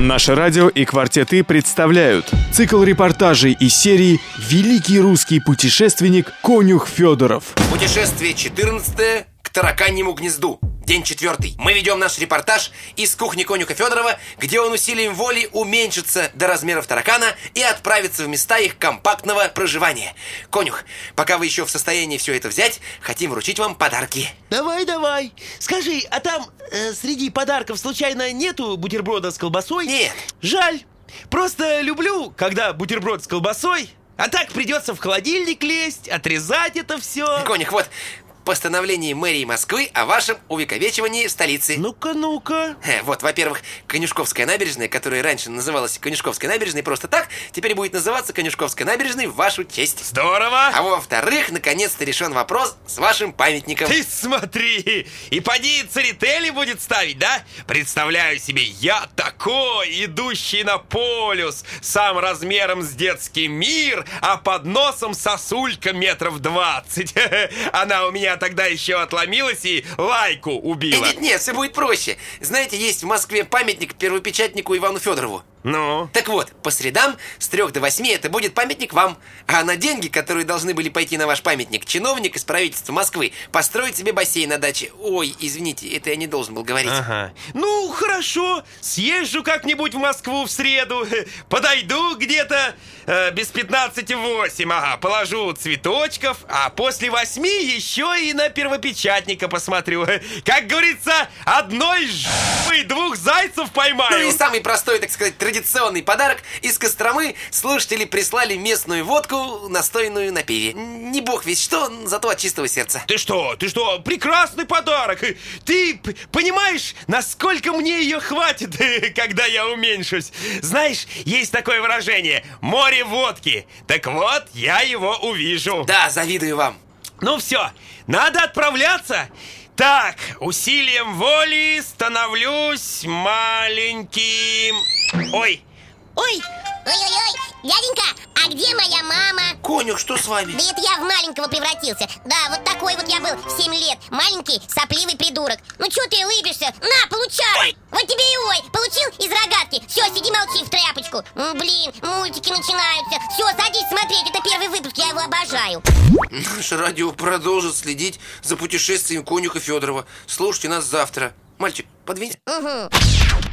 Наше радио и «Квартеты» представляют цикл репортажей из серии «Великий русский путешественник Конюх Федоров». Путешествие 14 к тараканьему гнезду. День четвертый. Мы ведем наш репортаж из кухни конюха Федорова, где он усилием воли уменьшится до размеров таракана и отправится в места их компактного проживания. Конюх, пока вы еще в состоянии все это взять, хотим вручить вам подарки. Давай, давай. Скажи, а там э, среди подарков случайно нету бутерброда с колбасой? Нет. Жаль. Просто люблю, когда бутерброд с колбасой. А так придется в холодильник лезть, отрезать это все. Конюх, вот постановлении мэрии Москвы о вашем увековечивании столицы. Ну-ка, ну-ка. Э, Вот, во-первых, Конюшковская набережная, которая раньше называлась Конюшковской набережной просто так, теперь будет называться Конюшковской набережной в вашу честь. Здорово. А во-вторых, наконец-то решен вопрос с вашим памятником. Ты смотри, и поди церетели будет ставить, да? Представляю себе, я такой, идущий на полюс, сам размером с детский мир, а под носом сосулька метров двадцать. Она у меня тогда еще отломилась и лайку убила. Нет, нет, все будет проще. Знаете, есть в Москве памятник первопечатнику Ивану Федорову. Ну? Так вот, по средам с трех до восьми это будет памятник вам. А на деньги, которые должны были пойти на ваш памятник, чиновник из правительства Москвы построит себе бассейн на даче. Ой, извините, это я не должен был говорить. Ага. Ну, хорошо. Съезжу как-нибудь в Москву в среду. Подойду где-то э, без 15 восемь. Ага, положу цветочков, а после восьми еще и на первопечатника посмотрю. Как говорится, одной жопой двух зайцев поймаю. Ну и самый простой, так сказать, традиционный подарок из Костромы слушатели прислали местную водку, настойную на пиве. Не бог весь что, зато от чистого сердца. Ты что, ты что, прекрасный подарок Ты понимаешь, насколько мне ее хватит, когда я уменьшусь Знаешь, есть такое выражение Море водки Так вот, я его увижу Да, завидую вам. Ну все, надо отправляться Так, усилием воли становлюсь маленьким. Ой, Ой, ой-ой-ой, дяденька, а где моя мама? Конюх, что с вами? Да это я в маленького превратился. Да, вот такой вот я был в 7 лет. Маленький, сопливый придурок. Ну чё ты улыбишься? На, получай! Вот тебе и ой, получил из рогатки. Все, сиди молчи в тряпочку. Блин, мультики начинаются. Все, садись смотреть, выпуск, я его обожаю Наше радио продолжит следить за путешествием конюха Федорова. Слушайте нас завтра. Мальчик, подвинь. Угу.